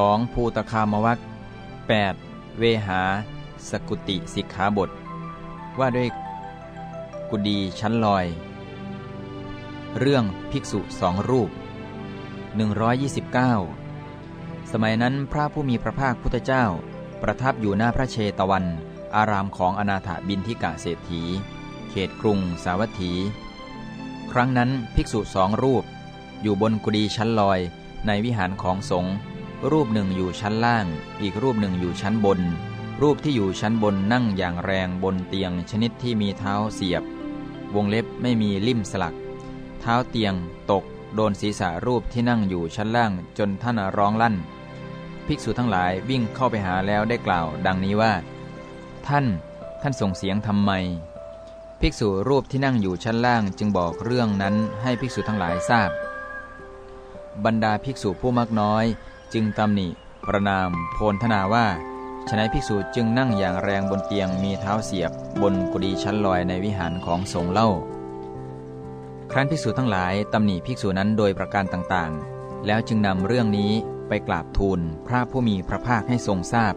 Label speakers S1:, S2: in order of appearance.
S1: 2. ภูตคามวัค 8. เวหา สกุติสิกขาบท ว่าด้วยกุดีชั้นลอย เรื่องภิกษุสองรูป 129 สมัยนั้นพระผู้มีพระภาคพุทธเจ้า ประทับอยู่หน้าพระเชตวัน อารามของอนาถบินทิกะเศรษฐี เขตกรุงสาวัตถี ครั้งนั้นภิกษุสองรูป อยู่บนกุดีชั้นลอยในวิหารของสงฆ์ รูปหนึ่งอยู่ชั้นล่าง อีกรูปหนึ่งอยู่ชั้นบน รูปที่อยู่ชั้นบนนั่งอย่างแรงบนเตียงชนิดที่มีเท้าเสียบ วงเล็บไม่มีลิ่มสลัก เท้าเตียงตก โดนศีรษะรูปที่นั่งอยู่ชั้นล่างจนท่านร้องลั่น ภิกษุทั้งหลายวิ่งเข้าไปหาแล้วได้กล่าว ดังนี้ว่า ท่านท่านส่งเสียงทำไม ภิกษุรูปที่นั่งอยู่ชั้นล่างจึงบอกเรื่องนั้นให้ภิกษุทั้งหลายทราบ บรรดาภิกษุผู้มักน้อย จึงตำหนิประนามโพลธนาว่าฉนัยภิกษุจึงนั่งอย่างแรงบนเตียงมีเท้าเสียบบนกุฏิชั้นลอยในวิหารของสงเล่า ครั้นภิกษุทั้งหลายตำหนิภิกษุนั้นโดยประการต่างๆ แล้วจึงนำเรื่องนี้ไปกราบทูลพระผู้มีพระภาคให้ทรงทราบ